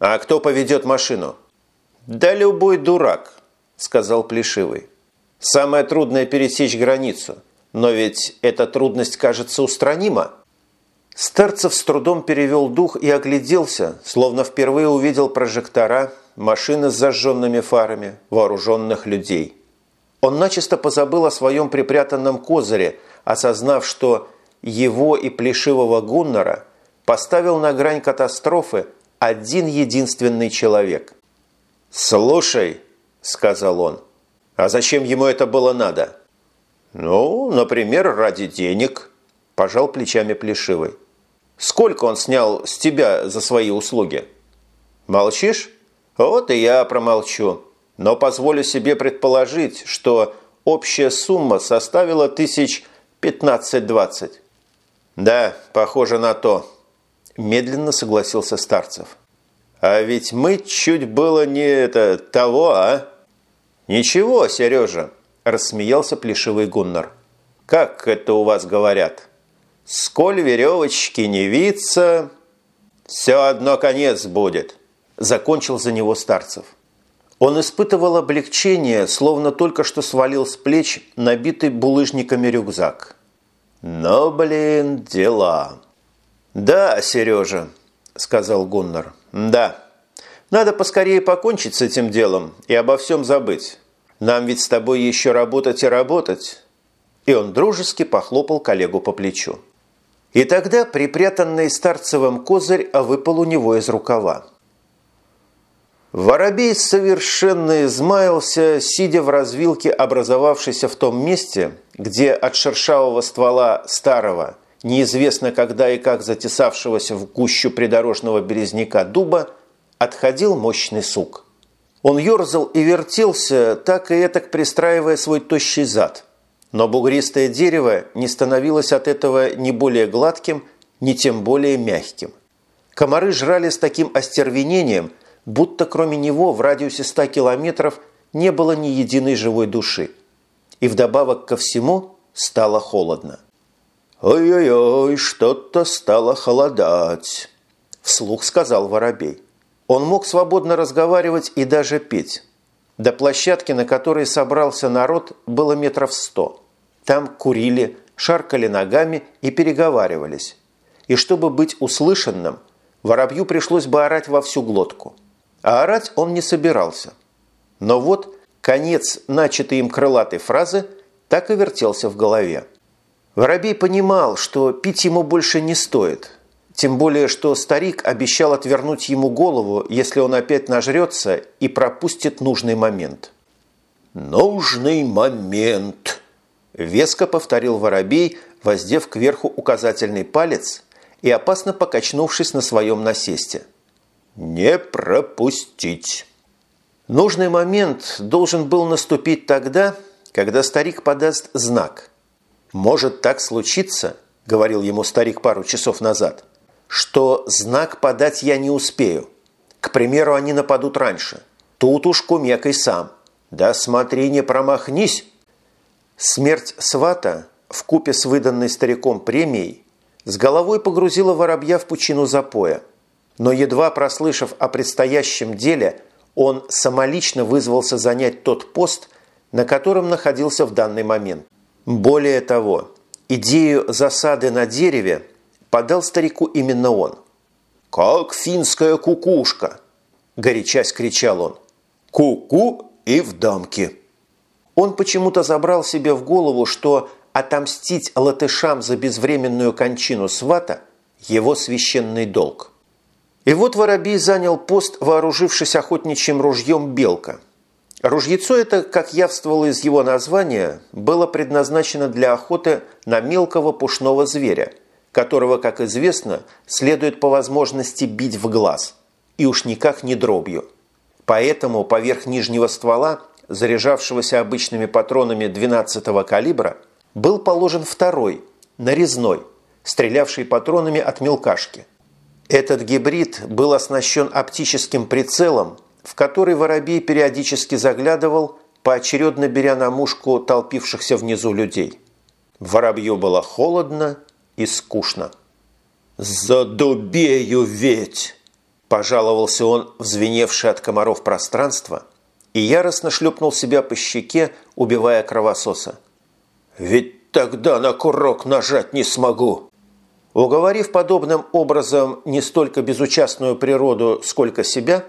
«А кто поведет машину?» «Да любой дурак», – сказал Плешивый. «Самое трудное – пересечь границу. Но ведь эта трудность кажется устранима». Старцев с трудом перевел дух и огляделся, словно впервые увидел прожектора, машины с зажженными фарами, вооруженных людей. Он начисто позабыл о своем припрятанном козыре, осознав, что его и плешивого Гуннера поставил на грань катастрофы один единственный человек. «Слушай», – сказал он, – «а зачем ему это было надо?» «Ну, например, ради денег», – пожал плечами Плешивый. «Сколько он снял с тебя за свои услуги?» «Молчишь? Вот и я промолчу. Но позволю себе предположить, что общая сумма составила тысяч пятнадцать-двадцать». «Да, похоже на то», – медленно согласился Старцев. «А ведь мы чуть было не это того, а?» «Ничего, Сережа», – рассмеялся плешивый Гуннар. «Как это у вас говорят? Сколь веревочки не виться, все одно конец будет», – закончил за него Старцев. Он испытывал облегчение, словно только что свалил с плеч набитый булыжниками рюкзак. «Но, блин, дела!» «Да, Сережа», – сказал Гуннар, – «да. Надо поскорее покончить с этим делом и обо всем забыть. Нам ведь с тобой еще работать и работать». И он дружески похлопал коллегу по плечу. И тогда припрятанный Старцевым козырь выпал у него из рукава. Воробей совершенно измаялся, сидя в развилке, образовавшейся в том месте, где от шершавого ствола старого, неизвестно когда и как затесавшегося в гущу придорожного березняка дуба, отходил мощный сук. Он ерзал и вертелся, так и этак пристраивая свой тощий зад. Но бугристое дерево не становилось от этого ни более гладким, ни тем более мягким. Комары жрали с таким остервенением – будто кроме него в радиусе 100 километров не было ни единой живой души. И вдобавок ко всему стало холодно. «Ой-ой-ой, что-то стало холодать», – вслух сказал Воробей. Он мог свободно разговаривать и даже петь. До площадки, на которой собрался народ, было метров сто. Там курили, шаркали ногами и переговаривались. И чтобы быть услышанным, воробью пришлось бы орать во всю глотку – а орать он не собирался. Но вот конец начатой им крылатой фразы так и вертелся в голове. Воробей понимал, что пить ему больше не стоит. Тем более, что старик обещал отвернуть ему голову, если он опять нажрется и пропустит нужный момент. «Нужный момент!» – веско повторил Воробей, воздев кверху указательный палец и опасно покачнувшись на своем насесте – не пропустить. Нужный момент должен был наступить тогда, когда старик подаст знак. «Может так случиться», – говорил ему старик пару часов назад, – «что знак подать я не успею. К примеру, они нападут раньше. Тут уж кумекай сам. Да смотри, не промахнись». Смерть свата в купе с выданной стариком премией с головой погрузила воробья в пучину запоя – но едва прослышав о предстоящем деле, он самолично вызвался занять тот пост, на котором находился в данный момент. Более того, идею засады на дереве подал старику именно он. «Как финская кукушка!» – горячась кричал он. «Ку-ку и в дамке!» Он почему-то забрал себе в голову, что отомстить латышам за безвременную кончину свата – его священный долг. И вот Воробей занял пост, вооружившись охотничьим ружьем «Белка». Ружьецо это, как явствовало из его названия, было предназначено для охоты на мелкого пушного зверя, которого, как известно, следует по возможности бить в глаз, и уж никак не дробью. Поэтому поверх нижнего ствола, заряжавшегося обычными патронами 12-го калибра, был положен второй, нарезной, стрелявший патронами от мелкашки. Этот гибрид был оснащен оптическим прицелом, в который воробей периодически заглядывал, поочередно беря на мушку толпившихся внизу людей. Воробью было холодно и скучно. «Задубею ведь!» Пожаловался он в звеневшее от комаров пространство и яростно шлепнул себя по щеке, убивая кровососа. «Ведь тогда на курок нажать не смогу!» Уговорив подобным образом не столько безучастную природу, сколько себя,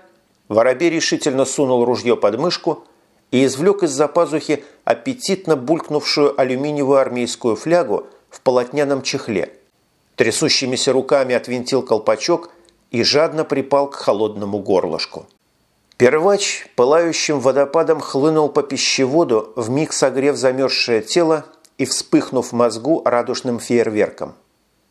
Воробей решительно сунул ружье под мышку и извлек из-за пазухи аппетитно булькнувшую алюминиевую армейскую флягу в полотняном чехле. Трясущимися руками отвинтил колпачок и жадно припал к холодному горлышку. Первач пылающим водопадом хлынул по пищеводу, вмиг согрев замерзшее тело и вспыхнув мозгу радужным фейерверком.